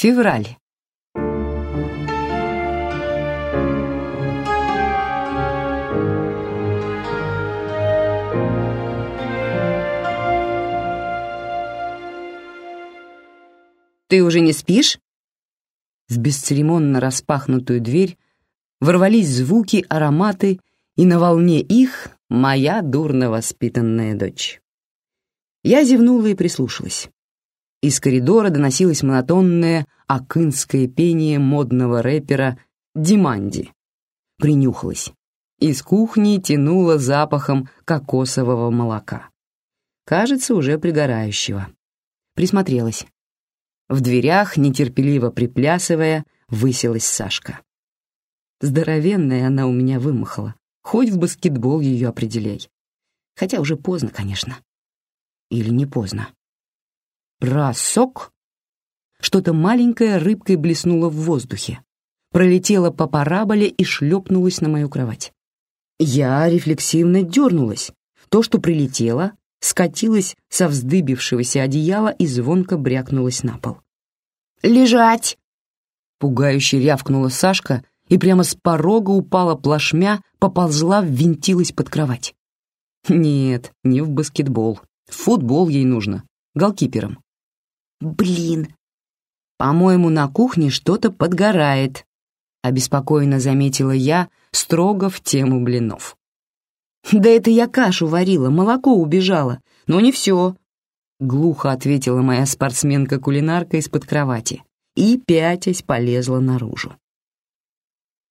Февраль. «Ты уже не спишь?» В бесцеремонно распахнутую дверь ворвались звуки, ароматы, и на волне их моя дурно воспитанная дочь. Я зевнула и прислушалась. Из коридора доносилось монотонное акынское пение модного рэпера Диманди. Принюхалась. Из кухни тянуло запахом кокосового молока. Кажется, уже пригорающего. Присмотрелась. В дверях, нетерпеливо приплясывая, высилась Сашка. Здоровенная она у меня вымахала. Хоть в баскетбол ее определяй. Хотя уже поздно, конечно. Или не поздно. Бросок! Что-то маленькое рыбкой блеснуло в воздухе, пролетело по параболе и шлепнулось на мою кровать. Я рефлексивно дернулась. То, что прилетело, скатилась со вздыбившегося одеяла и звонко брякнулась на пол. «Лежать!» Пугающе рявкнула Сашка и прямо с порога упала плашмя, поползла, ввинтилась под кровать. Нет, не в баскетбол. В футбол ей нужно. Голкипером. «Блин!» «По-моему, на кухне что-то подгорает», — обеспокоенно заметила я, строго в тему блинов. «Да это я кашу варила, молоко убежало, но не все», — глухо ответила моя спортсменка-кулинарка из-под кровати и, пятясь, полезла наружу.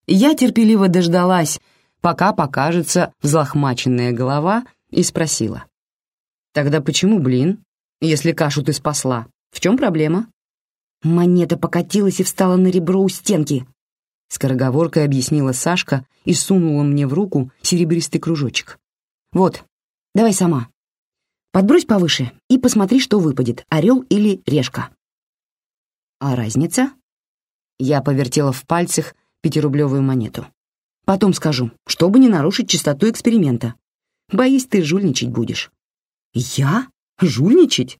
Я терпеливо дождалась, пока покажется взлохмаченная голова, и спросила. «Тогда почему блин, если кашу ты спасла? В чем проблема?» Монета покатилась и встала на ребро у стенки, Скороговоркой объяснила Сашка и сунула мне в руку серебристый кружочек. «Вот, давай сама. Подбрось повыше и посмотри, что выпадет, орел или решка». «А разница?» Я повертела в пальцах пятирублевую монету. «Потом скажу, чтобы не нарушить чистоту эксперимента. Боюсь, ты жульничать будешь». «Я? Жульничать?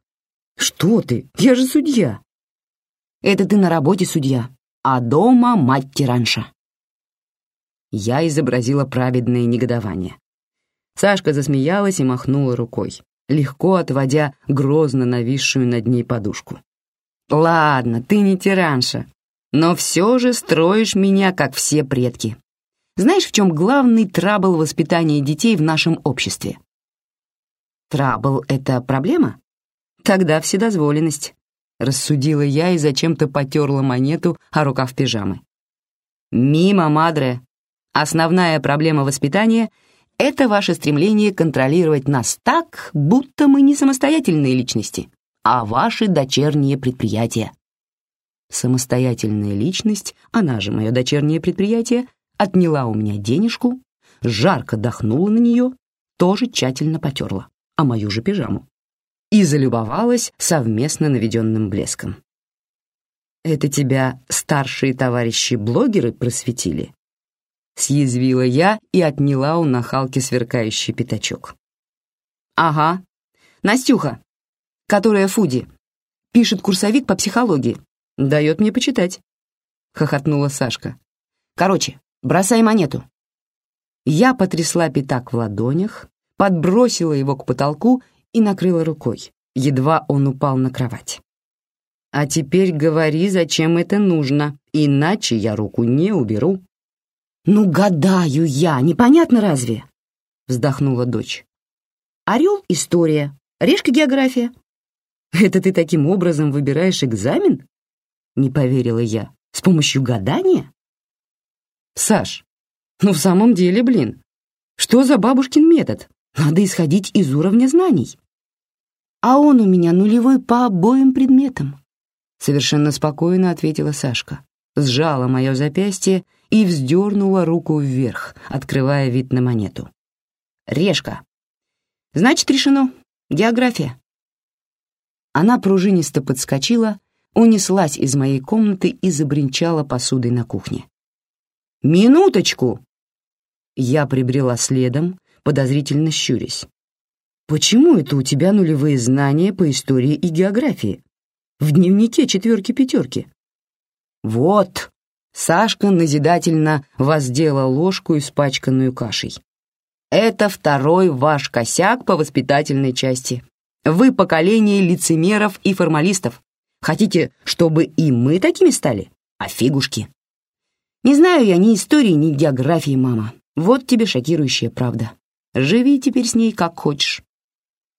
Что ты? Я же судья». «Это ты на работе судья, а дома мать-тиранша. Я изобразила праведное негодование. Сашка засмеялась и махнула рукой, легко отводя грозно нависшую над ней подушку. «Ладно, ты не тиранша, но все же строишь меня, как все предки. Знаешь, в чем главный трабл воспитания детей в нашем обществе?» «Трабл — это проблема? Тогда вседозволенность. Рассудила я и зачем-то потерла монету о рукав пижамы. «Мимо, мадре. Основная проблема воспитания — это ваше стремление контролировать нас так, будто мы не самостоятельные личности, а ваши дочерние предприятия». Самостоятельная личность, она же мое дочернее предприятие, отняла у меня денежку, жарко дохнула на нее, тоже тщательно потерла, а мою же пижаму и залюбовалась совместно наведенным блеском. «Это тебя старшие товарищи-блогеры просветили?» Съязвила я и отняла у нахалки сверкающий пятачок. «Ага, Настюха, которая Фуди, пишет курсовик по психологии, дает мне почитать», — хохотнула Сашка. «Короче, бросай монету». Я потрясла пятак в ладонях, подбросила его к потолку и накрыла рукой. Едва он упал на кровать. «А теперь говори, зачем это нужно, иначе я руку не уберу». «Ну, гадаю я, непонятно разве?» вздохнула дочь. «Орел — история, решка — география». «Это ты таким образом выбираешь экзамен?» Не поверила я. «С помощью гадания?» «Саш, ну в самом деле, блин, что за бабушкин метод? Надо исходить из уровня знаний. А он у меня нулевой по обоим предметам. Совершенно спокойно ответила Сашка. Сжала мое запястье и вздернула руку вверх, открывая вид на монету. Решка. Значит, решено. География. Она пружинисто подскочила, унеслась из моей комнаты и забринчала посудой на кухне. «Минуточку!» Я прибрела следом, подозрительно щурясь. «Почему это у тебя нулевые знания по истории и географии? В дневнике четверки-пятерки. Вот, Сашка назидательно воздела ложку, испачканную кашей. Это второй ваш косяк по воспитательной части. Вы поколение лицемеров и формалистов. Хотите, чтобы и мы такими стали? А фигушки. Не знаю я ни истории, ни географии, мама. Вот тебе шокирующая правда. Живи теперь с ней как хочешь.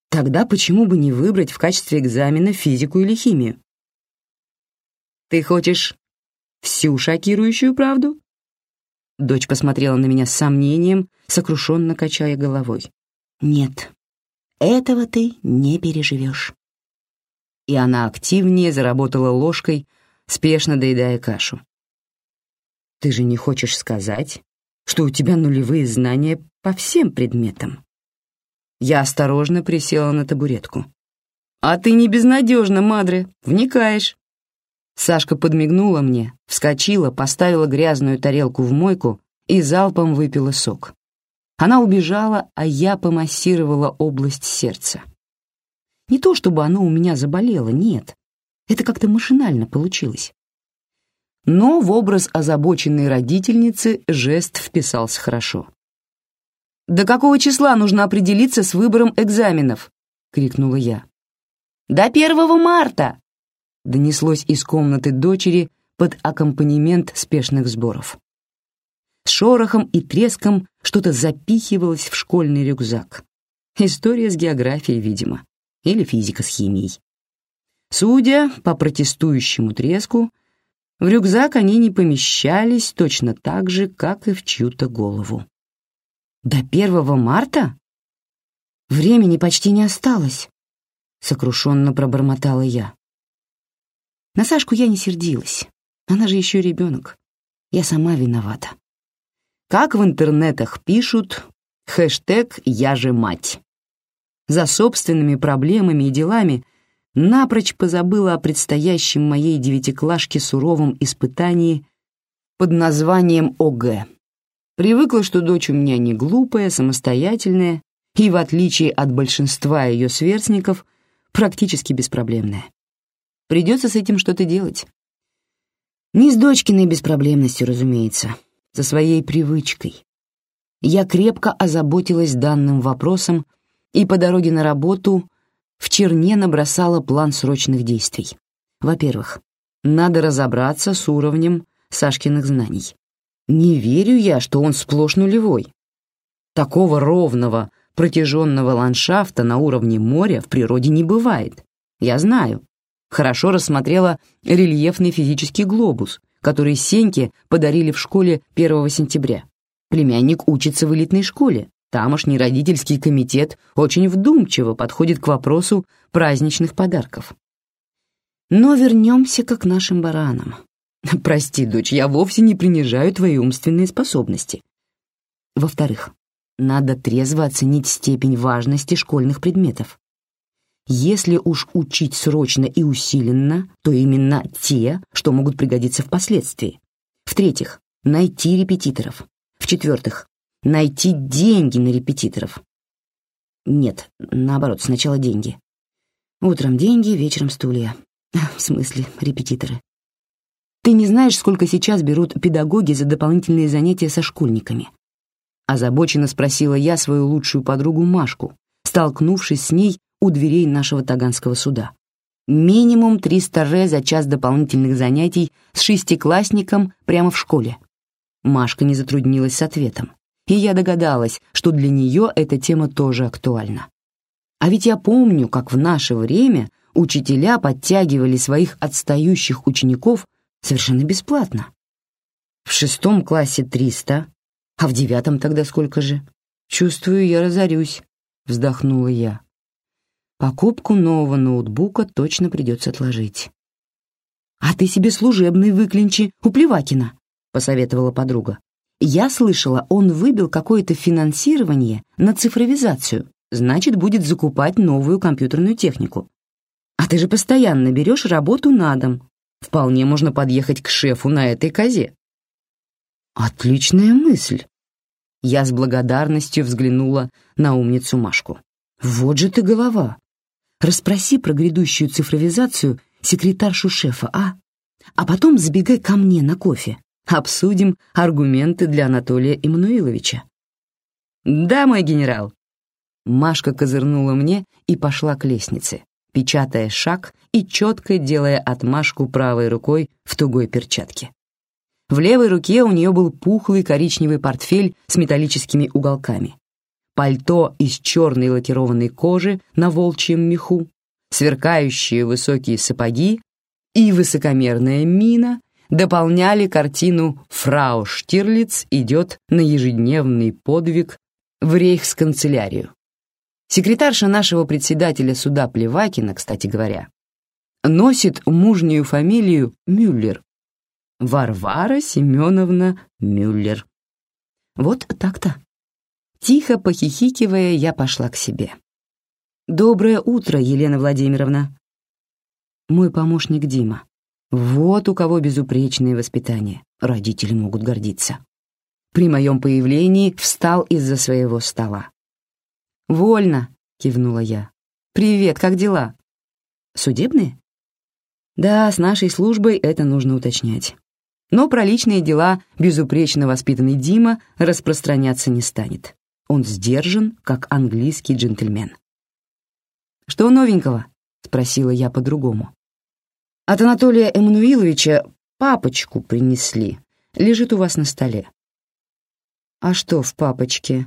Тогда почему бы не выбрать в качестве экзамена физику или химию? Ты хочешь всю шокирующую правду? Дочь посмотрела на меня с сомнением, сокрушенно качая головой. «Нет, этого ты не переживешь». И она активнее заработала ложкой, спешно доедая кашу. «Ты же не хочешь сказать, что у тебя нулевые знания по всем предметам?» Я осторожно присела на табуретку. «А ты не безнадежна, Мадре, вникаешь». Сашка подмигнула мне, вскочила, поставила грязную тарелку в мойку и залпом выпила сок. Она убежала, а я помассировала область сердца. Не то чтобы оно у меня заболело, нет. Это как-то машинально получилось. Но в образ озабоченной родительницы жест вписался хорошо. «До какого числа нужно определиться с выбором экзаменов?» — крикнула я. «До первого марта!» — донеслось из комнаты дочери под аккомпанемент спешных сборов. С шорохом и треском что-то запихивалось в школьный рюкзак. История с географией, видимо, или физика с химией. Судя по протестующему треску, в рюкзак они не помещались точно так же, как и в чью-то голову. До первого марта? Времени почти не осталось, сокрушенно пробормотала я. На Сашку я не сердилась. Она же еще ребенок. Я сама виновата. Как в интернетах пишут, хэштег «Я же мать». За собственными проблемами и делами напрочь позабыла о предстоящем моей девятиклашке суровом испытании под названием ОГЭ. Привыкла, что дочь у меня не глупая, самостоятельная и, в отличие от большинства ее сверстников, практически беспроблемная. Придется с этим что-то делать. Не с дочкиной беспроблемностью, разумеется, со своей привычкой. Я крепко озаботилась данным вопросом и по дороге на работу в черне набросала план срочных действий. Во-первых, надо разобраться с уровнем Сашкиных знаний. Не верю я, что он сплошь нулевой. Такого ровного, протяженного ландшафта на уровне моря в природе не бывает. Я знаю. Хорошо рассмотрела рельефный физический глобус, который Сеньке подарили в школе 1 сентября. Племянник учится в элитной школе. Тамошний родительский комитет очень вдумчиво подходит к вопросу праздничных подарков. Но вернемся к нашим баранам. Прости, дочь, я вовсе не принижаю твои умственные способности. Во-вторых, надо трезво оценить степень важности школьных предметов. Если уж учить срочно и усиленно, то именно те, что могут пригодиться впоследствии. В-третьих, найти репетиторов. В-четвертых, найти деньги на репетиторов. Нет, наоборот, сначала деньги. Утром деньги, вечером стулья. В смысле, репетиторы. Ты не знаешь, сколько сейчас берут педагоги за дополнительные занятия со школьниками?» Озабоченно спросила я свою лучшую подругу Машку, столкнувшись с ней у дверей нашего Таганского суда. Минимум 300 ре за час дополнительных занятий с шестиклассником прямо в школе. Машка не затруднилась с ответом, и я догадалась, что для нее эта тема тоже актуальна. А ведь я помню, как в наше время учителя подтягивали своих отстающих учеников Совершенно бесплатно. В шестом классе триста, а в девятом тогда сколько же? Чувствую, я разорюсь, вздохнула я. Покупку нового ноутбука точно придется отложить. «А ты себе служебный выклинчи у Плевакина», — посоветовала подруга. «Я слышала, он выбил какое-то финансирование на цифровизацию, значит, будет закупать новую компьютерную технику. А ты же постоянно берешь работу на дом, Вполне можно подъехать к шефу на этой козе. Отличная мысль. Я с благодарностью взглянула на умницу Машку. Вот же ты голова. Расспроси про грядущую цифровизацию секретаршу шефа, а? А потом забегай ко мне на кофе. Обсудим аргументы для Анатолия Иммануиловича». «Да, мой генерал». Машка козырнула мне и пошла к лестнице, печатая шаг и четко делая отмашку правой рукой в тугой перчатке. В левой руке у нее был пухлый коричневый портфель с металлическими уголками, пальто из черной лакированной кожи на волчьем меху, сверкающие высокие сапоги и высокомерная мина дополняли картину «Фрау Штирлиц идет на ежедневный подвиг в рейхсканцелярию». Секретарша нашего председателя суда Плевакина, кстати говоря, носит мужнюю фамилию Мюллер. Варвара Семеновна Мюллер. Вот так-то. Тихо похихикивая, я пошла к себе. «Доброе утро, Елена Владимировна!» Мой помощник Дима. Вот у кого безупречное воспитание. Родители могут гордиться. При моем появлении встал из-за своего стола. «Вольно!» — кивнула я. «Привет, как дела?» «Судебные?» «Да, с нашей службой это нужно уточнять. Но про личные дела безупречно воспитанный Дима распространяться не станет. Он сдержан, как английский джентльмен. «Что новенького?» — спросила я по-другому. От Анатолия Эммануиловича папочку принесли. Лежит у вас на столе. А что в папочке?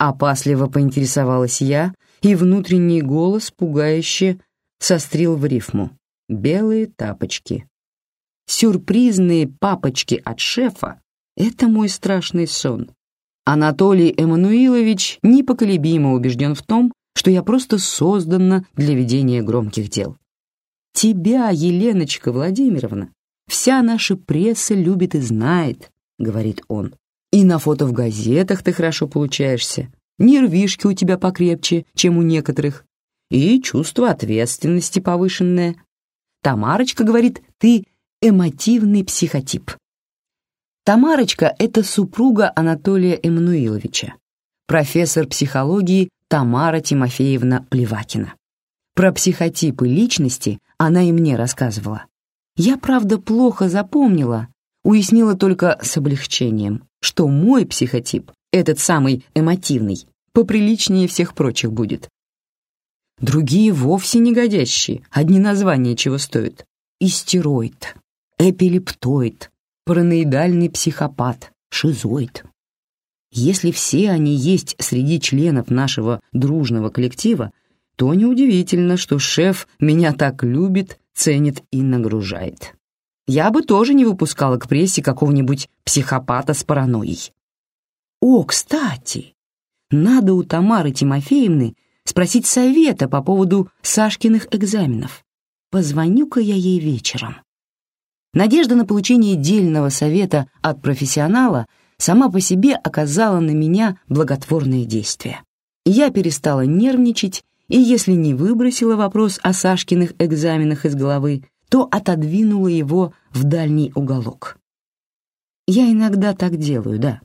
Опасливо поинтересовалась я, и внутренний голос пугающе сострил в рифму. Белые тапочки. Сюрпризные папочки от шефа — это мой страшный сон. Анатолий Эммануилович непоколебимо убежден в том, что я просто создана для ведения громких дел. «Тебя, Еленочка Владимировна, вся наша пресса любит и знает», — говорит он. «И на фото в газетах ты хорошо получаешься, нервишки у тебя покрепче, чем у некоторых, и чувство ответственности повышенное. Тамарочка говорит, ты эмотивный психотип». Тамарочка — это супруга Анатолия Эммануиловича, профессор психологии Тамара Тимофеевна Плевакина. Про психотипы личности она и мне рассказывала. Я, правда, плохо запомнила, уяснила только с облегчением, что мой психотип, этот самый эмотивный, поприличнее всех прочих будет. Другие вовсе не годящие, одни названия чего стоят. Истероид, эпилептоид, параноидальный психопат, шизоид. Если все они есть среди членов нашего дружного коллектива, то неудивительно, что шеф меня так любит, ценит и нагружает. Я бы тоже не выпускала к прессе какого-нибудь психопата с паранойей. О, кстати, надо у Тамары Тимофеевны спросить совета по поводу Сашкиных экзаменов. Позвоню-ка я ей вечером. Надежда на получение дельного совета от профессионала сама по себе оказала на меня благотворное действие. Я перестала нервничать и если не выбросила вопрос о Сашкиных экзаменах из головы, то отодвинула его в дальний уголок. Я иногда так делаю, да.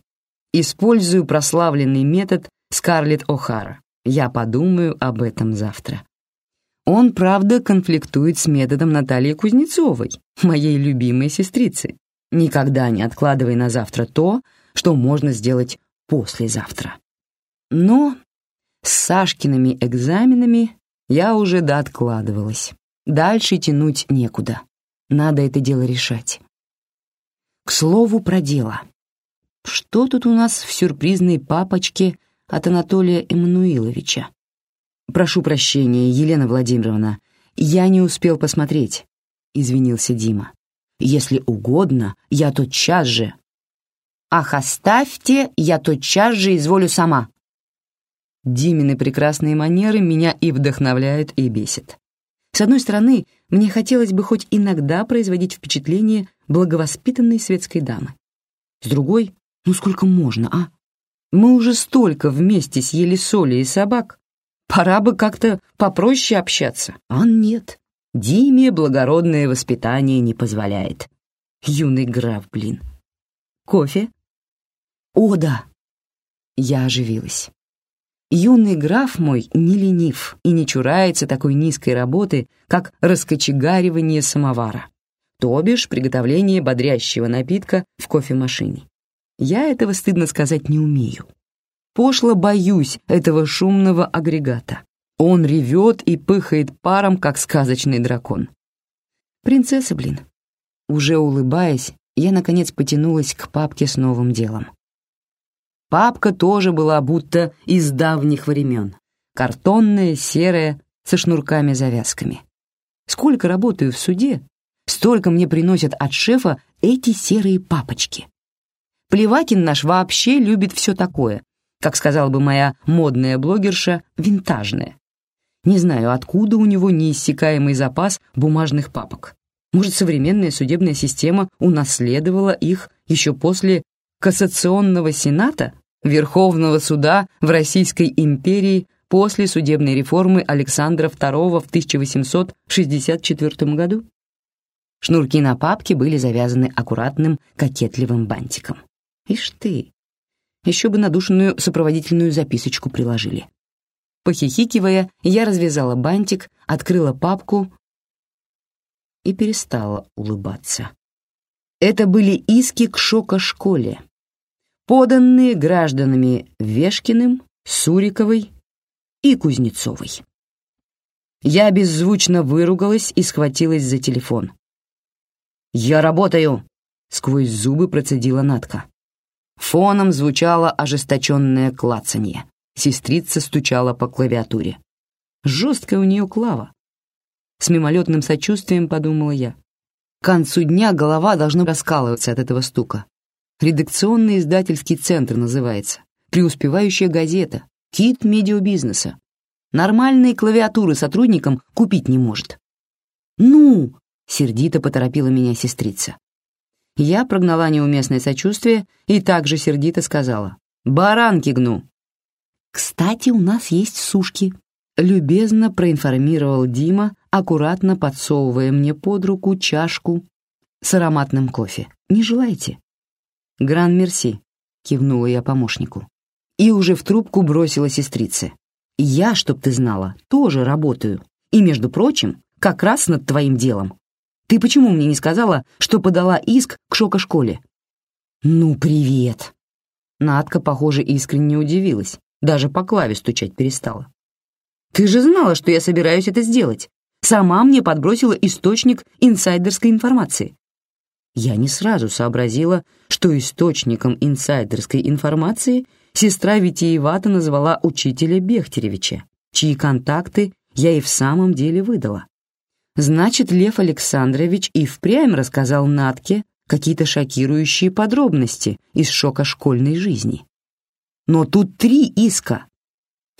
Использую прославленный метод Скарлетт О'Хара. Я подумаю об этом завтра. Он, правда, конфликтует с методом Натальи Кузнецовой, моей любимой сестрицы. Никогда не откладывай на завтра то, что можно сделать послезавтра. Но с Сашкиными экзаменами я уже дооткладывалась. Дальше тянуть некуда. Надо это дело решать. К слову про дело. Что тут у нас в сюрпризной папочке от Анатолия Эммануиловича? Прошу прощения, Елена Владимировна, я не успел посмотреть, извинился Дима. Если угодно, я тотчас же. Ах, оставьте, я тотчас же изволю сама, Димины прекрасные манеры меня и вдохновляют, и бесит. С одной стороны, мне хотелось бы хоть иногда производить впечатление благовоспитанной светской дамы. С другой, ну сколько можно, а? Мы уже столько вместе съели соли и собак. Пора бы как-то попроще общаться. А нет, Диме благородное воспитание не позволяет. Юный граф, блин. Кофе? О, да. Я оживилась. Юный граф мой не ленив и не чурается такой низкой работы, как раскочегаривание самовара. то бишь приготовление бодрящего напитка в кофемашине. Я этого, стыдно сказать, не умею. Пошло боюсь этого шумного агрегата. Он ревет и пыхает паром, как сказочный дракон. Принцесса, блин. Уже улыбаясь, я, наконец, потянулась к папке с новым делом. Папка тоже была будто из давних времен. Картонная, серая, со шнурками-завязками. Сколько работаю в суде, столько мне приносят от шефа эти серые папочки. Плевакин наш вообще любит все такое, как сказала бы моя модная блогерша, винтажное. Не знаю, откуда у него неиссякаемый запас бумажных папок. Может, современная судебная система унаследовала их еще после Кассационного сената, Верховного суда в Российской империи после судебной реформы Александра II в 1864 году? Шнурки на папке были завязаны аккуратным кокетливым бантиком. Ишь ты, еще бы надушенную сопроводительную записочку приложили. Похихикивая, я развязала бантик, открыла папку и перестала улыбаться. Это были иски к шока-школе, поданные гражданами Вешкиным, Суриковой и Кузнецовой. Я беззвучно выругалась и схватилась за телефон. «Я работаю!» — сквозь зубы процедила Натка. Фоном звучало ожесточенное клацанье. Сестрица стучала по клавиатуре. Жесткая у нее клава. С мимолетным сочувствием подумала я. К концу дня голова должна раскалываться от этого стука. Редакционный издательский центр называется. Преуспевающая газета. Кит медиабизнеса. Нормальные клавиатуры сотрудникам купить не может. «Ну!» — сердито поторопила меня сестрица. Я прогнала неуместное сочувствие и также сердито сказала. «Баранки гну!» «Кстати, у нас есть сушки», — любезно проинформировал Дима, аккуратно подсовывая мне под руку чашку с ароматным кофе. «Не желаете?» «Гран-мерси», — кивнула я помощнику. И уже в трубку бросила сестрице. «Я, чтоб ты знала, тоже работаю. И, между прочим, как раз над твоим делом. Ты почему мне не сказала, что подала иск к шока-школе?» «Ну, привет!» Надка, похоже, искренне удивилась даже по клаве стучать перестала. «Ты же знала, что я собираюсь это сделать. Сама мне подбросила источник инсайдерской информации». Я не сразу сообразила, что источником инсайдерской информации сестра Витиевата назвала учителя Бехтеревича, чьи контакты я и в самом деле выдала. Значит, Лев Александрович и впрямь рассказал Натке какие-то шокирующие подробности из шока школьной жизни. Но тут три иска.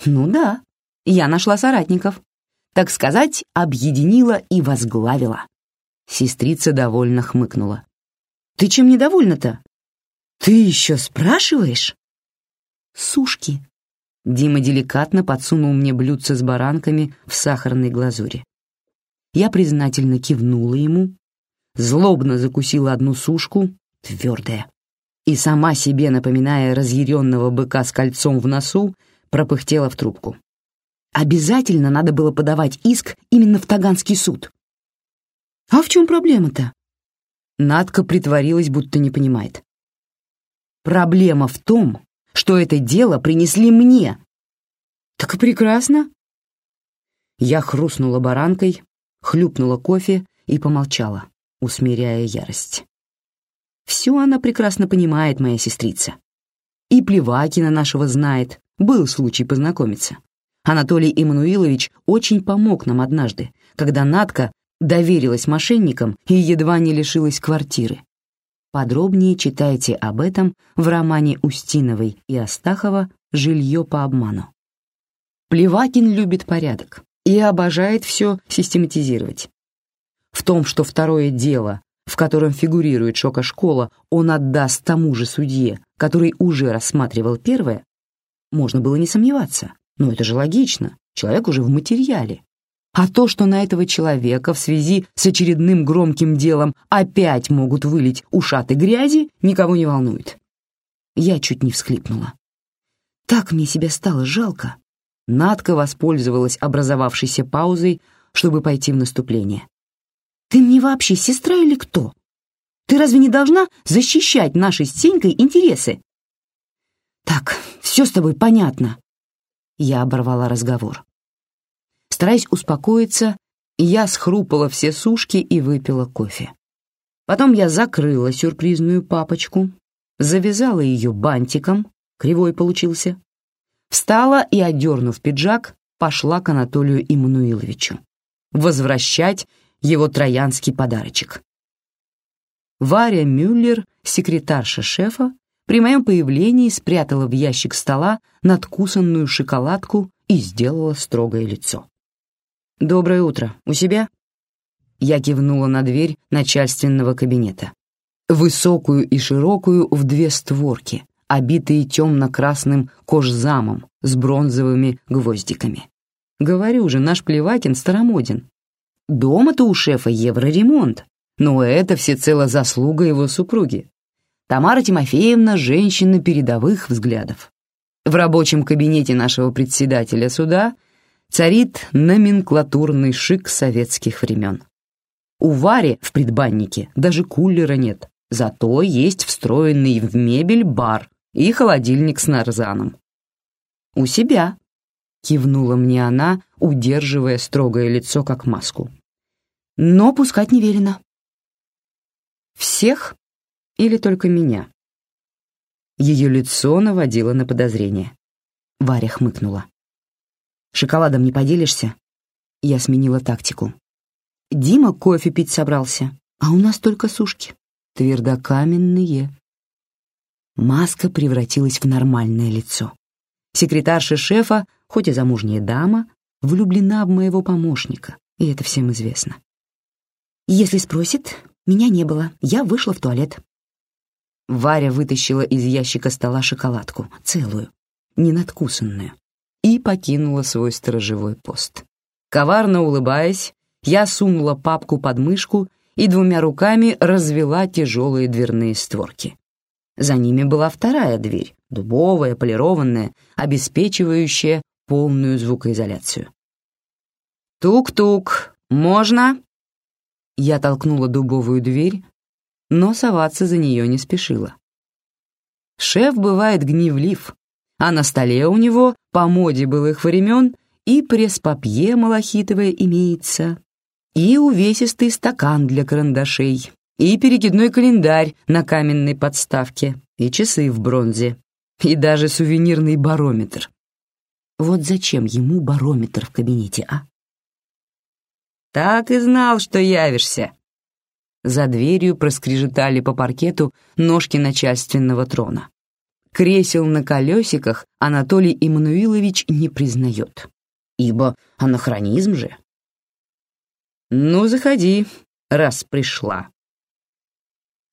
Ну да, я нашла соратников. Так сказать, объединила и возглавила. Сестрица довольно хмыкнула. «Ты чем недовольна-то?» «Ты еще спрашиваешь?» «Сушки». Дима деликатно подсунул мне блюдце с баранками в сахарной глазури. Я признательно кивнула ему, злобно закусила одну сушку, твердая и сама себе, напоминая разъяренного быка с кольцом в носу, пропыхтела в трубку. Обязательно надо было подавать иск именно в Таганский суд. А в чем проблема-то? Надка притворилась, будто не понимает. Проблема в том, что это дело принесли мне. Так и прекрасно. Я хрустнула баранкой, хлюпнула кофе и помолчала, усмиряя ярость. Все она прекрасно понимает, моя сестрица. И Плевакина нашего знает, был случай познакомиться. Анатолий Иммануилович очень помог нам однажды, когда Надка доверилась мошенникам и едва не лишилась квартиры. Подробнее читайте об этом в романе Устиновой и Астахова «Жилье по обману». Плевакин любит порядок и обожает все систематизировать. В том, что второе дело в котором фигурирует шока-школа, он отдаст тому же судье, который уже рассматривал первое, можно было не сомневаться. Но это же логично, человек уже в материале. А то, что на этого человека в связи с очередным громким делом опять могут вылить ушаты грязи, никого не волнует. Я чуть не всхлипнула. Так мне себя стало жалко. Надка воспользовалась образовавшейся паузой, чтобы пойти в наступление. Ты мне вообще сестра или кто? Ты разве не должна защищать наши с Сенькой интересы? Так, все с тобой понятно. Я оборвала разговор. Стараясь успокоиться, я схрупала все сушки и выпила кофе. Потом я закрыла сюрпризную папочку, завязала ее бантиком, кривой получился, встала и, одернув пиджак, пошла к Анатолию Иммануиловичу возвращать его троянский подарочек. Варя Мюллер, секретарша шефа, при моем появлении спрятала в ящик стола надкусанную шоколадку и сделала строгое лицо. «Доброе утро. У себя?» Я кивнула на дверь начальственного кабинета. Высокую и широкую в две створки, обитые темно-красным кожзамом с бронзовыми гвоздиками. Говорю же, наш Плевакин старомоден. Дома-то у шефа евроремонт, но это всецело заслуга его супруги. Тамара Тимофеевна — женщина передовых взглядов. В рабочем кабинете нашего председателя суда царит номенклатурный шик советских времен. У Вари в предбаннике даже кулера нет, зато есть встроенный в мебель бар и холодильник с нарзаном. «У себя», — кивнула мне она, удерживая строгое лицо как маску. «Но пускать не велено». «Всех или только меня?» Ее лицо наводило на подозрение. Варя хмыкнула. «Шоколадом не поделишься?» Я сменила тактику. «Дима кофе пить собрался, а у нас только сушки. Твердокаменные». Маска превратилась в нормальное лицо. Секретарша шефа, хоть и замужняя дама, влюблена в моего помощника, и это всем известно. «Если спросит, меня не было, я вышла в туалет». Варя вытащила из ящика стола шоколадку, целую, ненадкусанную, и покинула свой сторожевой пост. Коварно улыбаясь, я сунула папку под мышку и двумя руками развела тяжелые дверные створки. За ними была вторая дверь, дубовая, полированная, обеспечивающая полную звукоизоляцию. «Тук-тук, можно?» Я толкнула дубовую дверь, но соваться за нее не спешила. Шеф бывает гневлив, а на столе у него, по моде былых времен, и пресс-папье малахитовое имеется, и увесистый стакан для карандашей, и перекидной календарь на каменной подставке, и часы в бронзе, и даже сувенирный барометр. Вот зачем ему барометр в кабинете, а? «Так и знал, что явишься!» За дверью проскрежетали по паркету ножки начальственного трона. Кресел на колесиках Анатолий Иммануилович не признает, ибо анахронизм же. «Ну, заходи, раз пришла».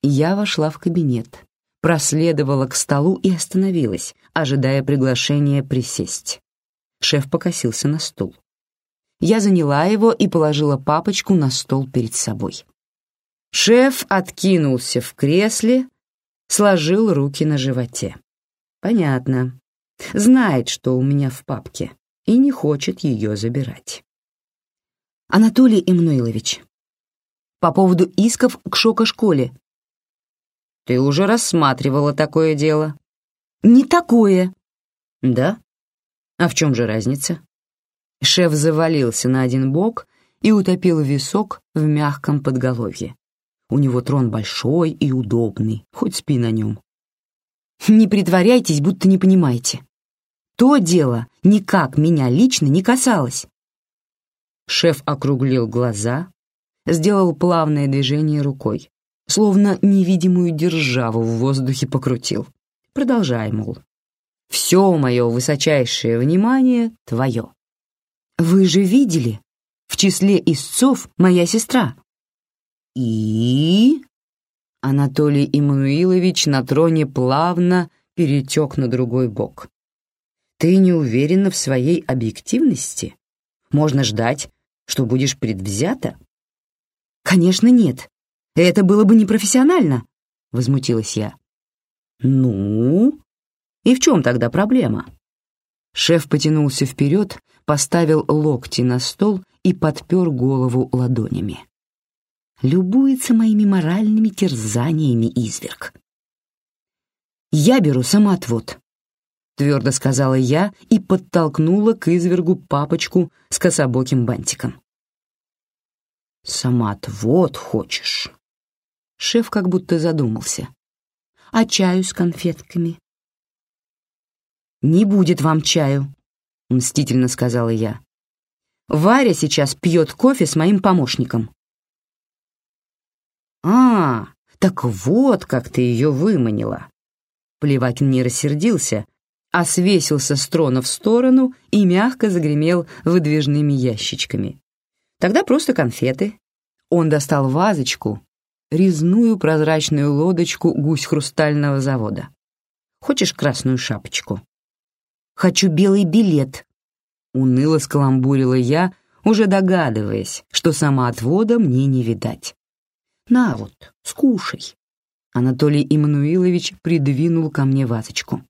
Я вошла в кабинет, проследовала к столу и остановилась, ожидая приглашения присесть. Шеф покосился на стул. Я заняла его и положила папочку на стол перед собой. Шеф откинулся в кресле, сложил руки на животе. Понятно. Знает, что у меня в папке, и не хочет ее забирать. Анатолий Эммануилович, по поводу исков к шоко-школе. Ты уже рассматривала такое дело? Не такое. Да? А в чем же разница? Шеф завалился на один бок и утопил висок в мягком подголовье. У него трон большой и удобный, хоть спи на нем. Не притворяйтесь, будто не понимаете. То дело никак меня лично не касалось. Шеф округлил глаза, сделал плавное движение рукой, словно невидимую державу в воздухе покрутил. Продолжай, мол. Все мое высочайшее внимание твое. Вы же видели? В числе истцов моя сестра. И... Анатолий Иммануилович на троне плавно перетек на другой бок. Ты не уверена в своей объективности? Можно ждать, что будешь предвзята? Конечно, нет. Это было бы непрофессионально, возмутилась я. Ну? И в чем тогда проблема? Шеф потянулся вперед, поставил локти на стол и подпер голову ладонями. Любуется моими моральными терзаниями изверг. «Я беру самоотвод», — твердо сказала я и подтолкнула к извергу папочку с кособоким бантиком. «Самоотвод хочешь?» Шеф как будто задумался. «А чаю с конфетками?» «Не будет вам чаю», — мстительно сказала я. «Варя сейчас пьет кофе с моим помощником». «А, так вот как ты ее выманила!» Плевакин не рассердился, а свесился с трона в сторону и мягко загремел выдвижными ящичками. Тогда просто конфеты. Он достал вазочку, резную прозрачную лодочку гусь хрустального завода. Хочешь красную шапочку? Хочу белый билет. Уныло скаламбурила я, уже догадываясь, что сама отвода мне не видать. На вот, скушай. Анатолий Иммануилович придвинул ко мне вазочку.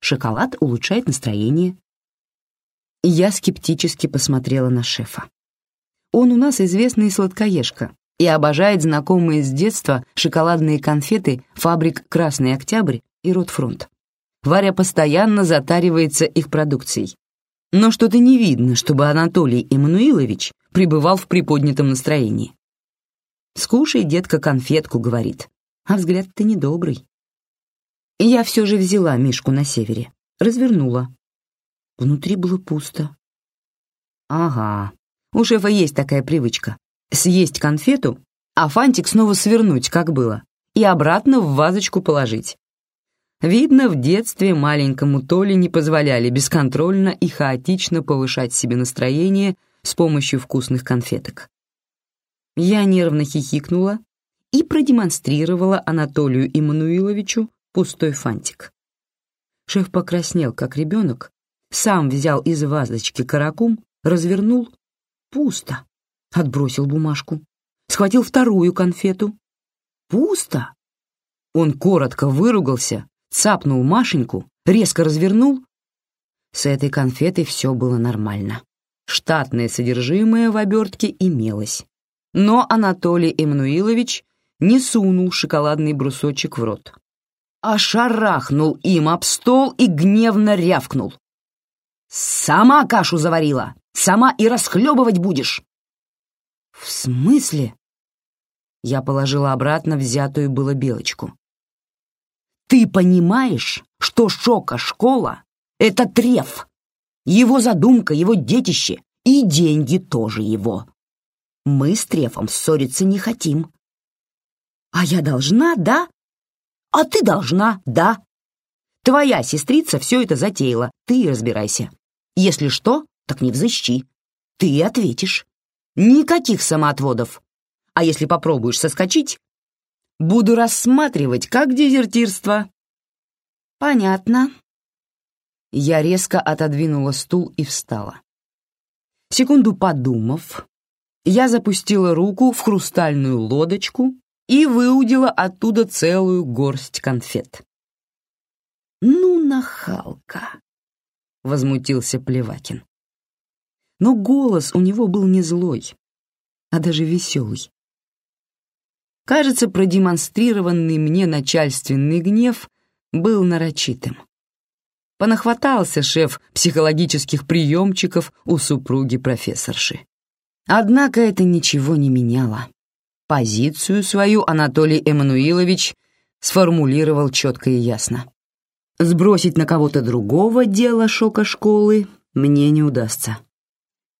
Шоколад улучшает настроение. Я скептически посмотрела на шефа. Он у нас известный сладкоежка и обожает знакомые с детства шоколадные конфеты фабрик «Красный Октябрь» и «Ротфронт». Варя постоянно затаривается их продукцией. Но что-то не видно, чтобы Анатолий Эммануилович пребывал в приподнятом настроении. «Скушай, детка, конфетку», — говорит, а взгляд-то недобрый. Я все же взяла Мишку на севере, развернула. Внутри было пусто. Ага, у шефа есть такая привычка. Съесть конфету, а фантик снова свернуть, как было, и обратно в вазочку положить. Видно, в детстве маленькому Толе не позволяли бесконтрольно и хаотично повышать себе настроение с помощью вкусных конфеток. Я нервно хихикнула и продемонстрировала Анатолию Иммануиловичу пустой фантик. Шеф покраснел, как ребенок, сам взял из вазочки каракум, развернул Пусто. Отбросил бумажку. Схватил вторую конфету. Пусто. Он коротко выругался, цапнул Машеньку, резко развернул. С этой конфетой все было нормально. Штатное содержимое в обертке имелось. Но Анатолий Эммануилович не сунул шоколадный брусочек в рот. А шарахнул им об стол и гневно рявкнул. «Сама кашу заварила! Сама и расхлебывать будешь!» «В смысле?» Я положила обратно взятую было белочку. «Ты понимаешь, что Шока-школа — это треф? Его задумка, его детище и деньги тоже его. Мы с трефом ссориться не хотим». «А я должна, да?» «А ты должна, да?» «Твоя сестрица все это затеяла, ты разбирайся. Если что, так не взыщи. Ты ответишь. Никаких самоотводов. А если попробуешь соскочить, буду рассматривать как дезертирство. Понятно. Я резко отодвинула стул и встала. Секунду подумав, я запустила руку в хрустальную лодочку и выудила оттуда целую горсть конфет. «Ну, нахалка!» — возмутился Плевакин но голос у него был не злой, а даже веселый. Кажется, продемонстрированный мне начальственный гнев был нарочитым. Понахватался шеф психологических приемчиков у супруги профессорши. Однако это ничего не меняло. Позицию свою Анатолий Эммануилович сформулировал четко и ясно. Сбросить на кого-то другого дело шока школы мне не удастся.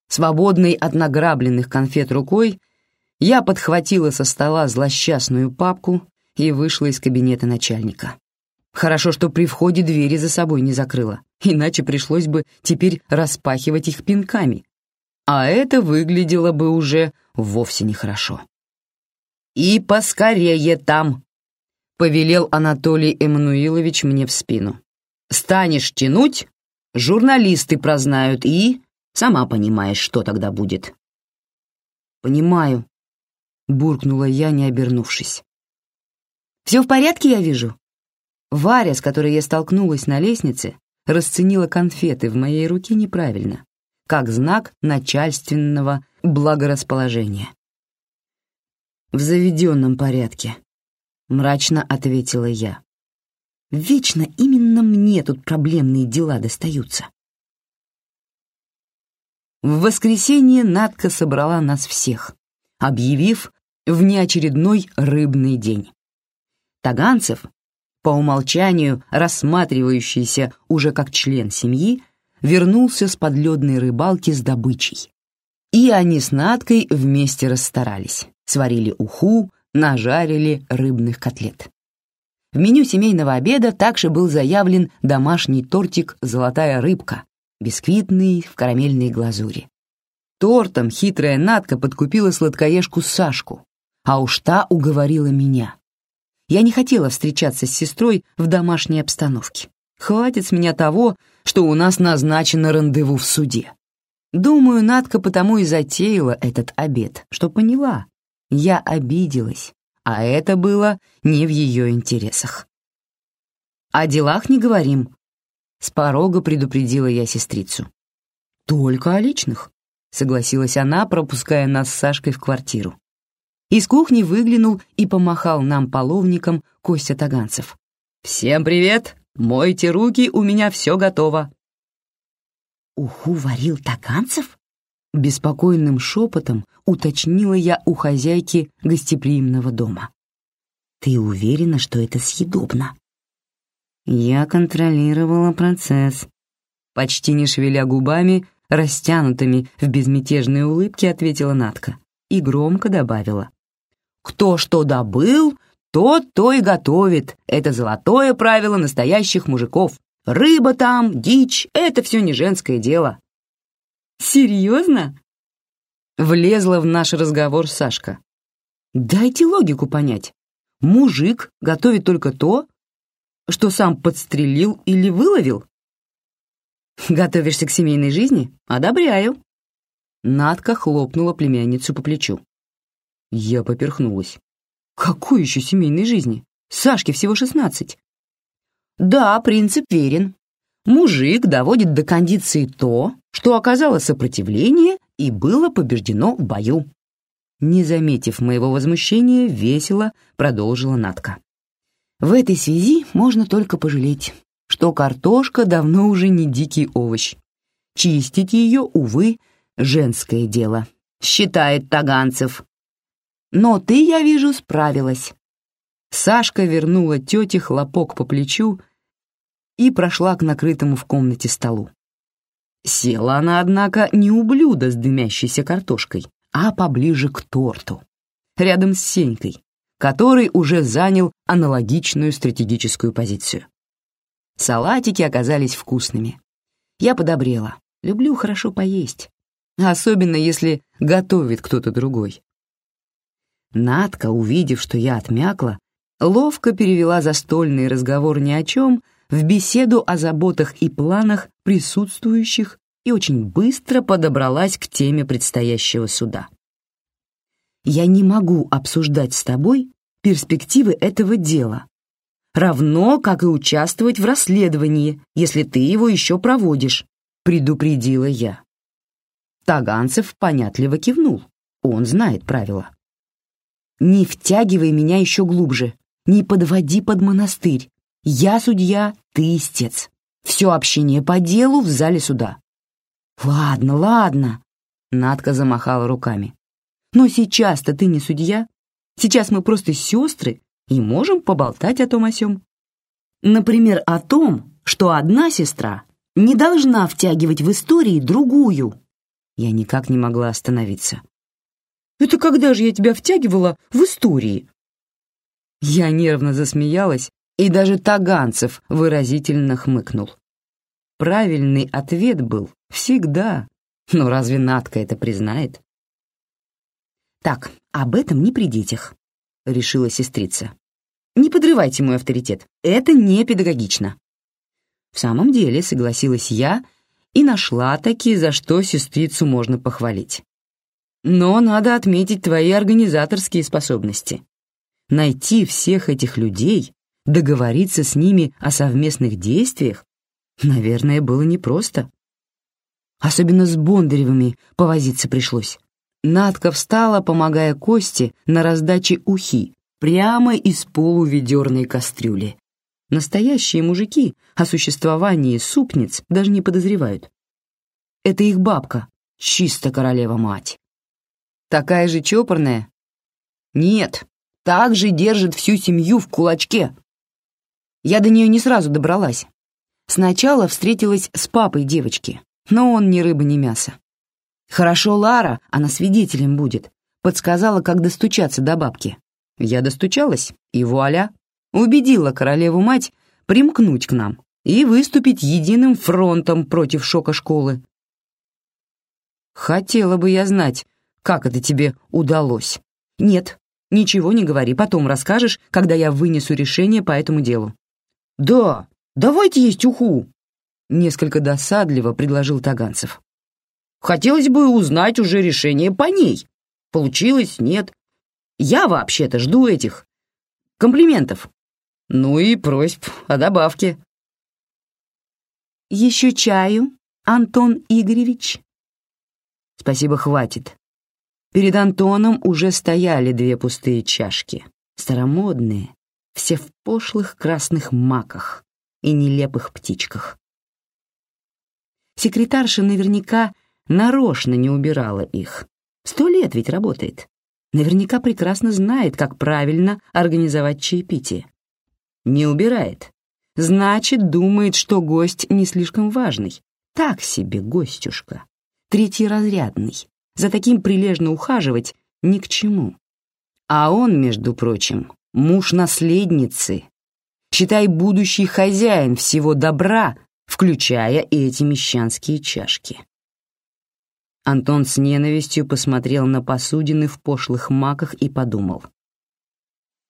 Свободной от награбленных конфет рукой, я подхватила со стола злосчастную папку и вышла из кабинета начальника. Хорошо, что при входе двери за собой не закрыла, иначе пришлось бы теперь распахивать их пинками. А это выглядело бы уже вовсе нехорошо. «И поскорее там!» — повелел Анатолий Эммануилович мне в спину. «Станешь тянуть, журналисты прознают и...» Сама понимаешь, что тогда будет». «Понимаю», — буркнула я, не обернувшись. «Все в порядке, я вижу?» Варя, с которой я столкнулась на лестнице, расценила конфеты в моей руке неправильно, как знак начальственного благорасположения. «В заведенном порядке», — мрачно ответила я. «Вечно именно мне тут проблемные дела достаются». В воскресенье Надка собрала нас всех, объявив внеочередной рыбный день. Таганцев, по умолчанию рассматривающийся уже как член семьи, вернулся с подледной рыбалки с добычей. И они с Надкой вместе расстарались, сварили уху, нажарили рыбных котлет. В меню семейного обеда также был заявлен домашний тортик «Золотая рыбка», бисквитный в карамельной глазури. Тортом хитрая Надка подкупила сладкоежку Сашку, а уж та уговорила меня. Я не хотела встречаться с сестрой в домашней обстановке. Хватит с меня того, что у нас назначено рандеву в суде. Думаю, Надка потому и затеяла этот обед, что поняла. Я обиделась, а это было не в ее интересах. О делах не говорим, с порога предупредила я сестрицу. «Только о личных», — согласилась она, пропуская нас с Сашкой в квартиру. Из кухни выглянул и помахал нам половником Костя Таганцев. «Всем привет! Мойте руки, у меня все готово!» «Уху варил Таганцев?» Беспокойным шепотом уточнила я у хозяйки гостеприимного дома. «Ты уверена, что это съедобно?» Я контролировала процесс. Почти не шевеля губами, растянутыми в безмятежной улыбке, ответила Натка и громко добавила. «Кто что добыл, тот то и готовит. Это золотое правило настоящих мужиков. Рыба там, дичь — это все не женское дело». «Серьезно?» Влезла в наш разговор Сашка. «Дайте логику понять. Мужик готовит только то, что сам подстрелил или выловил? Готовишься к семейной жизни? Одобряю. Надка хлопнула племянницу по плечу. Я поперхнулась. Какой еще семейной жизни? Сашке всего шестнадцать. Да, принцип верен. Мужик доводит до кондиции то, что оказало сопротивление и было побеждено в бою. Не заметив моего возмущения, весело продолжила Надка. В этой связи можно только пожалеть, что картошка давно уже не дикий овощ. Чистить ее, увы, женское дело, считает Таганцев. Но ты, я вижу, справилась. Сашка вернула тете хлопок по плечу и прошла к накрытому в комнате столу. Села она, однако, не у блюда с дымящейся картошкой, а поближе к торту, рядом с Сенькой, который уже занял аналогичную стратегическую позицию. Салатики оказались вкусными. Я подобрела. Люблю хорошо поесть. Особенно, если готовит кто-то другой. Надка, увидев, что я отмякла, ловко перевела застольный разговор ни о чем в беседу о заботах и планах присутствующих и очень быстро подобралась к теме предстоящего суда я не могу обсуждать с тобой перспективы этого дела, равно как и участвовать в расследовании, если ты его еще проводишь», — предупредила я. Таганцев понятливо кивнул. Он знает правила. «Не втягивай меня еще глубже, не подводи под монастырь. Я судья, ты истец. Все общение по делу в зале суда». «Ладно, ладно», — Надка замахала руками. Но сейчас-то ты не судья. Сейчас мы просто сестры и можем поболтать о том о сём. Например, о том, что одна сестра не должна втягивать в истории другую. Я никак не могла остановиться. «Это когда же я тебя втягивала в истории?» Я нервно засмеялась, и даже Таганцев выразительно хмыкнул. Правильный ответ был «всегда». Но разве Надка это признает? «Так, об этом не при детях», — решила сестрица. «Не подрывайте мой авторитет, это не педагогично». В самом деле, согласилась я и нашла таки, за что сестрицу можно похвалить. Но надо отметить твои организаторские способности. Найти всех этих людей, договориться с ними о совместных действиях, наверное, было непросто. Особенно с Бондаревыми повозиться пришлось. Надка встала, помогая Косте на раздаче ухи, прямо из полуведерной кастрюли. Настоящие мужики о существовании супниц даже не подозревают. Это их бабка, чисто королева-мать. Такая же чопорная? Нет, так же держит всю семью в кулачке. Я до нее не сразу добралась. Сначала встретилась с папой девочки, но он ни рыба, ни мясо. Хорошо Лара, она свидетелем будет, подсказала, как достучаться до бабки. Я достучалась, и вуаля, убедила королеву-мать примкнуть к нам и выступить единым фронтом против шока школы. Хотела бы я знать, как это тебе удалось. Нет, ничего не говори, потом расскажешь, когда я вынесу решение по этому делу. Да, давайте есть уху, несколько досадливо предложил Таганцев. Хотелось бы узнать уже решение по ней. Получилось, нет. Я вообще-то жду этих комплиментов. Ну и просьб о добавке. Еще чаю, Антон Игоревич? Спасибо, хватит. Перед Антоном уже стояли две пустые чашки, старомодные, все в пошлых красных маках и нелепых птичках. Секретарша наверняка нарочно не убирала их. Сто лет ведь работает. Наверняка прекрасно знает, как правильно организовать чаепитие. Не убирает. Значит, думает, что гость не слишком важный. Так себе гостюшка. Третьеразрядный. За таким прилежно ухаживать ни к чему. А он, между прочим, муж наследницы. Считай, будущий хозяин всего добра, включая и эти мещанские чашки. Антон с ненавистью посмотрел на посудины в пошлых маках и подумал.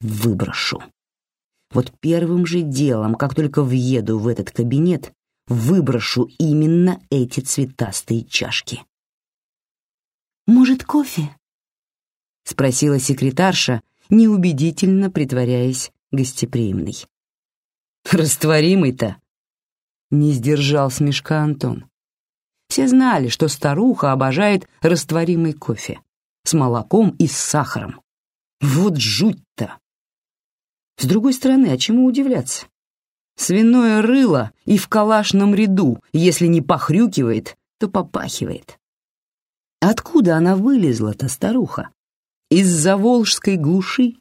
«Выброшу. Вот первым же делом, как только въеду в этот кабинет, выброшу именно эти цветастые чашки». «Может, кофе?» — спросила секретарша, неубедительно притворяясь гостеприимной. «Растворимый-то!» — не сдержал смешка Антон. Все знали, что старуха обожает растворимый кофе с молоком и с сахаром. Вот жуть-то! С другой стороны, а чему удивляться? Свиное рыло и в калашном ряду, если не похрюкивает, то попахивает. Откуда она вылезла-то, старуха? Из заволжской глуши?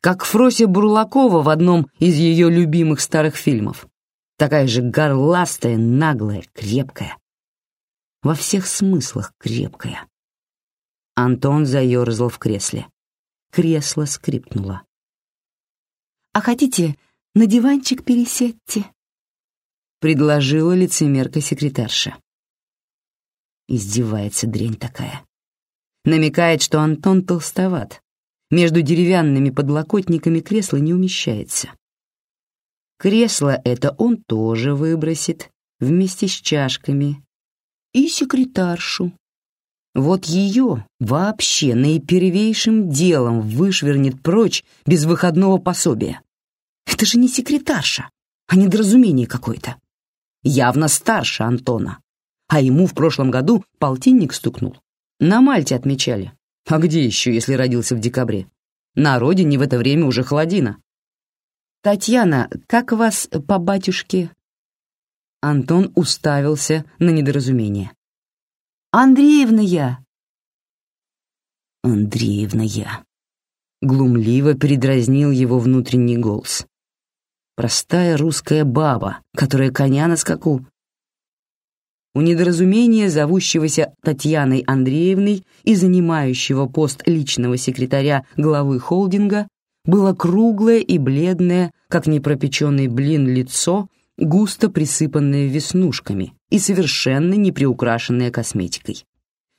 Как Фрося Бурлакова в одном из ее любимых старых фильмов. Такая же горластая, наглая, крепкая во всех смыслах крепкая. Антон заерзал в кресле. Кресло скрипнуло. «А хотите, на диванчик пересядьте?» — предложила лицемерка-секретарша. Издевается дрень такая. Намекает, что Антон толстоват. Между деревянными подлокотниками кресла не умещается. Кресло это он тоже выбросит вместе с чашками, и секретаршу. Вот ее вообще наипервейшим делом вышвырнет прочь без выходного пособия. Это же не секретарша, а недоразумение какое-то. Явно старше Антона. А ему в прошлом году полтинник стукнул. На Мальте отмечали. А где еще, если родился в декабре? На родине в это время уже холодина. «Татьяна, как вас по батюшке?» Антон уставился на недоразумение. «Андреевна я!» «Андреевна я!» Глумливо передразнил его внутренний голос. «Простая русская баба, которая коня на скаку». У недоразумения, зовущегося Татьяной Андреевной и занимающего пост личного секретаря главы холдинга, было круглое и бледное, как непропеченный блин, лицо густо присыпанная веснушками и совершенно не приукрашенная косметикой.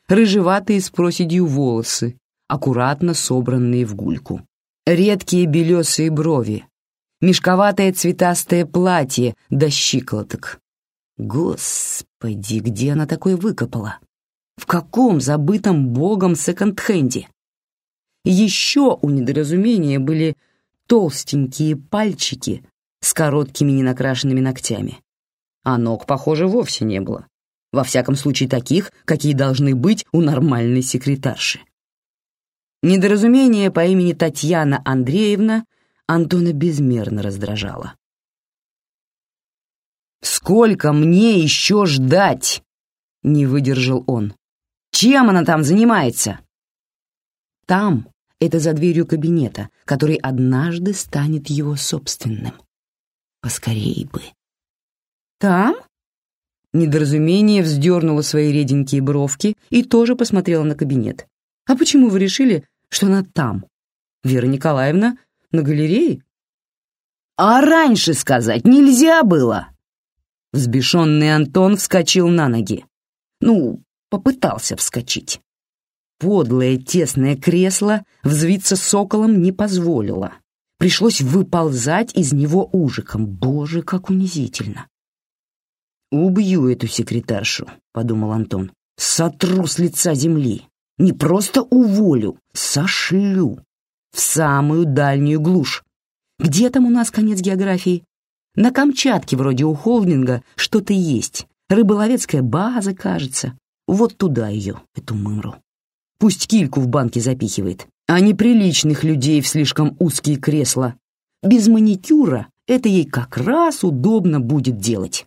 Рыжеватые с проседью волосы, аккуратно собранные в гульку. Редкие белесые брови, мешковатое цветастое платье до щиколоток. Господи, где она такое выкопала? В каком забытом богом секонд-хенде? Еще у недоразумения были толстенькие пальчики с короткими ненакрашенными ногтями. А ног, похоже, вовсе не было. Во всяком случае, таких, какие должны быть у нормальной секретарши. Недоразумение по имени Татьяна Андреевна Антона безмерно раздражало. «Сколько мне еще ждать?» — не выдержал он. «Чем она там занимается?» «Там» — это за дверью кабинета, который однажды станет его собственным. Поскорей бы. «Там?» Недоразумение вздернуло свои реденькие бровки и тоже посмотрела на кабинет. «А почему вы решили, что она там? Вера Николаевна на галерее?» «А раньше сказать нельзя было!» Взбешенный Антон вскочил на ноги. Ну, попытался вскочить. Подлое тесное кресло взвиться соколом не позволило. Пришлось выползать из него ужиком. Боже, как унизительно. «Убью эту секретаршу», — подумал Антон. «Сотру с лица земли. Не просто уволю, сошлю. В самую дальнюю глушь. Где там у нас конец географии? На Камчатке вроде у холдинга что-то есть. Рыболовецкая база, кажется. Вот туда ее, эту мымру. Пусть кильку в банке запихивает, а не приличных людей в слишком узкие кресла. Без маникюра это ей как раз удобно будет делать.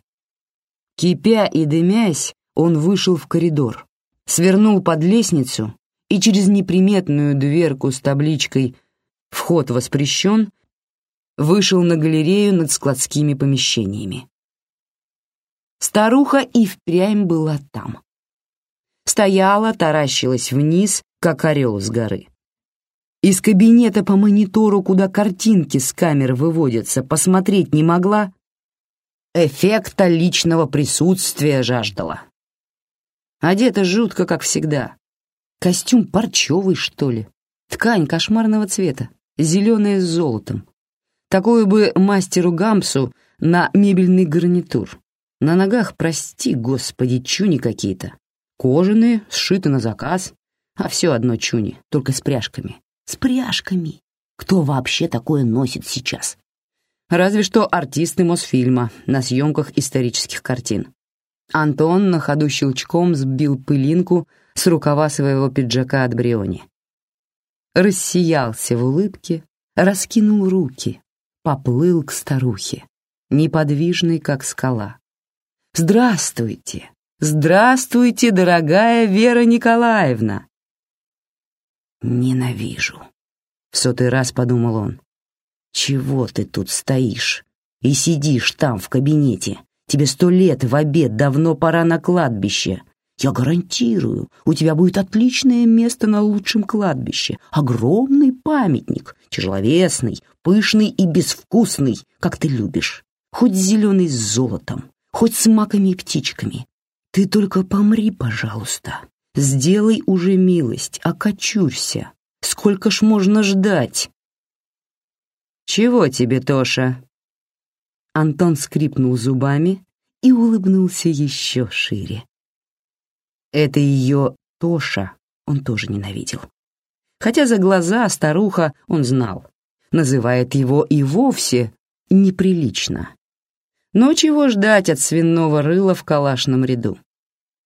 Кипя и дымясь, он вышел в коридор, свернул под лестницу и через неприметную дверку с табличкой «Вход воспрещен» вышел на галерею над складскими помещениями. Старуха и впрямь была там. Стояла, таращилась вниз, как орел с горы. Из кабинета по монитору, куда картинки с камер выводятся, посмотреть не могла, эффекта личного присутствия жаждала. Одета жутко, как всегда. Костюм парчевый, что ли. Ткань кошмарного цвета, зеленая с золотом. Такую бы мастеру Гампсу на мебельный гарнитур. На ногах, прости, господи, чуни какие-то. Кожаные, сшиты на заказ. А все одно чуни, только с пряжками. С пряжками. Кто вообще такое носит сейчас? Разве что артисты Мосфильма на съемках исторических картин. Антон на ходу щелчком сбил пылинку с рукава своего пиджака от Бриони. Рассиялся в улыбке, раскинул руки, поплыл к старухе, неподвижный, как скала. «Здравствуйте! Здравствуйте, дорогая Вера Николаевна!» «Ненавижу», — в сотый раз подумал он. «Чего ты тут стоишь и сидишь там в кабинете? Тебе сто лет в обед, давно пора на кладбище. Я гарантирую, у тебя будет отличное место на лучшем кладбище. Огромный памятник, тяжеловесный, пышный и безвкусный, как ты любишь. Хоть зеленый с золотом, хоть с маками и птичками. Ты только помри, пожалуйста. Сделай уже милость, окочурься. Сколько ж можно ждать? «Чего тебе, Тоша?» Антон скрипнул зубами и улыбнулся еще шире. Это ее Тоша он тоже ненавидел. Хотя за глаза старуха он знал. Называет его и вовсе неприлично. Но чего ждать от свиного рыла в калашном ряду?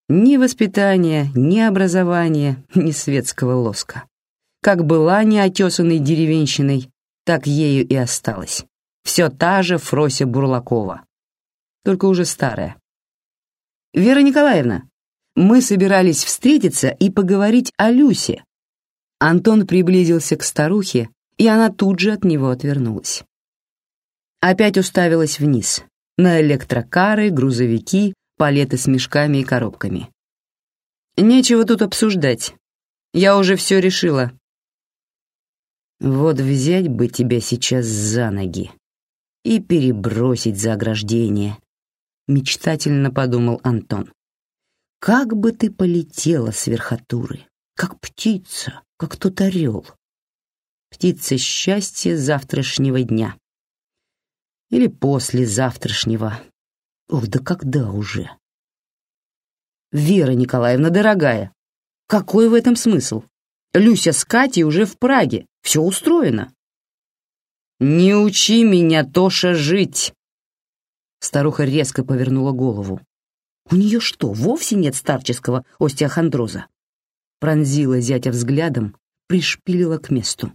Ни воспитания, ни образования, ни светского лоска. Как была неотесанной деревенщиной, так ею и осталась. Все та же Фрося Бурлакова, только уже старая. «Вера Николаевна, мы собирались встретиться и поговорить о Люсе». Антон приблизился к старухе, и она тут же от него отвернулась. Опять уставилась вниз, на электрокары, грузовики, палеты с мешками и коробками. «Нечего тут обсуждать. Я уже все решила. Вот взять бы тебя сейчас за ноги и перебросить за ограждение, мечтательно подумал Антон. Как бы ты полетела с верхотуры, как птица, как тот орел. Птица счастья завтрашнего дня. Или после завтрашнего. Ох, да когда уже? Вера Николаевна, дорогая, какой в этом смысл? Люся с Катей уже в Праге, все устроено. «Не учи меня, Тоша, жить!» Старуха резко повернула голову. У нее что, вовсе нет старческого остеохондроза? Пронзила зятя взглядом, пришпилила к месту.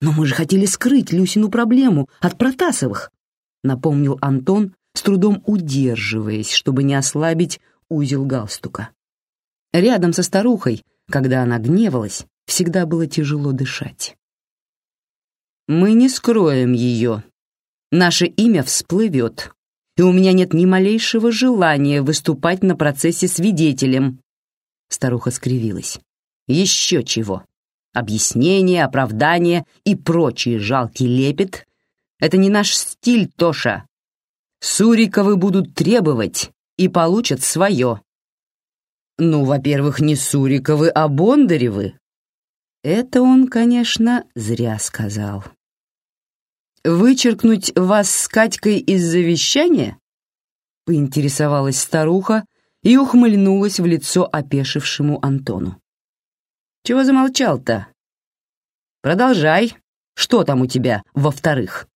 «Но мы же хотели скрыть Люсину проблему от Протасовых», напомнил Антон, с трудом удерживаясь, чтобы не ослабить узел галстука. Рядом со старухой, когда она гневалась, всегда было тяжело дышать. «Мы не скроем ее. Наше имя всплывет, и у меня нет ни малейшего желания выступать на процессе свидетелем». Старуха скривилась. «Еще чего. Объяснение, оправдание и прочий жалкий лепет — это не наш стиль, Тоша. Суриковы будут требовать и получат свое. Ну, во-первых, не Суриковы, а Бондаревы. Это он, конечно, зря сказал. «Вычеркнуть вас с Катькой из завещания?» — поинтересовалась старуха и ухмыльнулась в лицо опешившему Антону. «Чего замолчал-то? Продолжай. Что там у тебя, во-вторых?»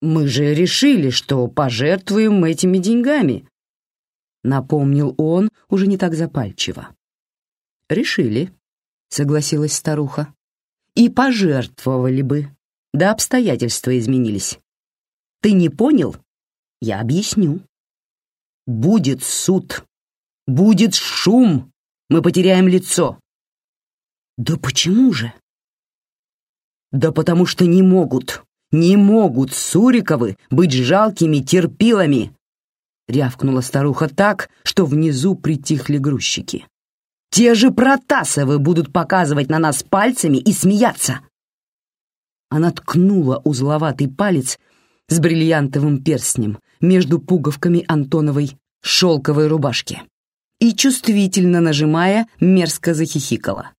«Мы же решили, что пожертвуем этими деньгами», напомнил он уже не так запальчиво. «Решили», — согласилась старуха. «И пожертвовали бы, да обстоятельства изменились. Ты не понял? Я объясню. Будет суд, будет шум, мы потеряем лицо». «Да почему же?» «Да потому что не могут, не могут Суриковы быть жалкими терпилами, — рявкнула старуха так, что внизу притихли грузчики. «Те же Протасовы будут показывать на нас пальцами и смеяться!» Она ткнула узловатый палец с бриллиантовым перстнем между пуговками Антоновой шелковой рубашки и, чувствительно нажимая, мерзко захихикала.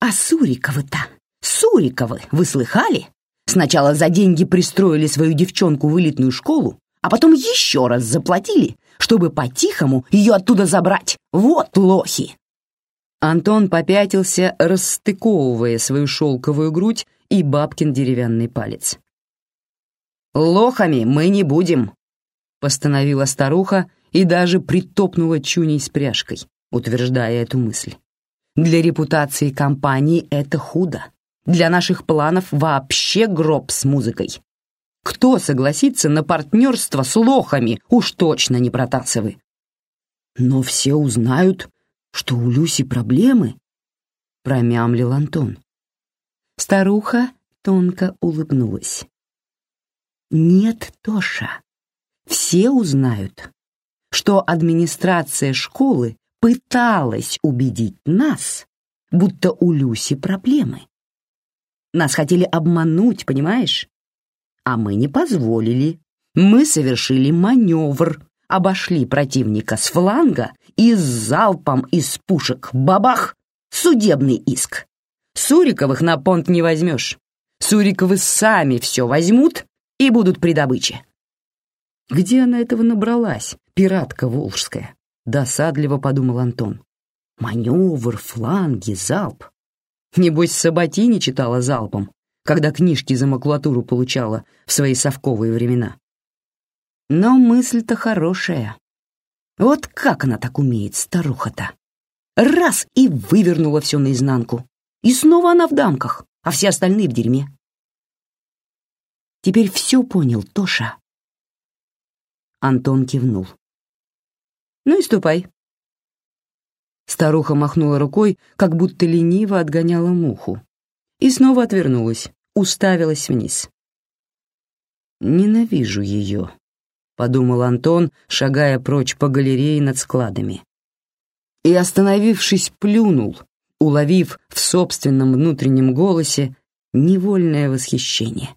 «А Суриковы-то! Суриковы! Вы слыхали? Сначала за деньги пристроили свою девчонку в элитную школу, а потом еще раз заплатили, чтобы по-тихому ее оттуда забрать. Вот лохи!» Антон попятился, расстыковывая свою шелковую грудь и бабкин деревянный палец. «Лохами мы не будем», — постановила старуха и даже притопнула чуней с пряжкой, утверждая эту мысль. «Для репутации компании это худо. Для наших планов вообще гроб с музыкой. Кто согласится на партнерство с лохами, уж точно не Протасовы. Но все узнают, что у Люси проблемы, промямлил Антон. Старуха тонко улыбнулась. Нет, Тоша, все узнают, что администрация школы пыталась убедить нас, будто у Люси проблемы. Нас хотели обмануть, понимаешь? А мы не позволили. Мы совершили маневр, обошли противника с фланга и с залпом из пушек бабах судебный иск. Суриковых на понт не возьмешь. Суриковы сами все возьмут и будут при добыче. Где она этого набралась, пиратка волжская? Досадливо подумал Антон. Маневр, фланги, залп. Небось, Саботини читала залпом, когда книжки за макулатуру получала в свои совковые времена. Но мысль-то хорошая. Вот как она так умеет, старуха-то? Раз и вывернула все наизнанку. И снова она в дамках, а все остальные в дерьме. Теперь все понял, Тоша. Антон кивнул. Ну и ступай. Старуха махнула рукой, как будто лениво отгоняла муху, и снова отвернулась уставилась вниз. «Ненавижу ее», — подумал Антон, шагая прочь по галерее над складами. И, остановившись, плюнул, уловив в собственном внутреннем голосе невольное восхищение.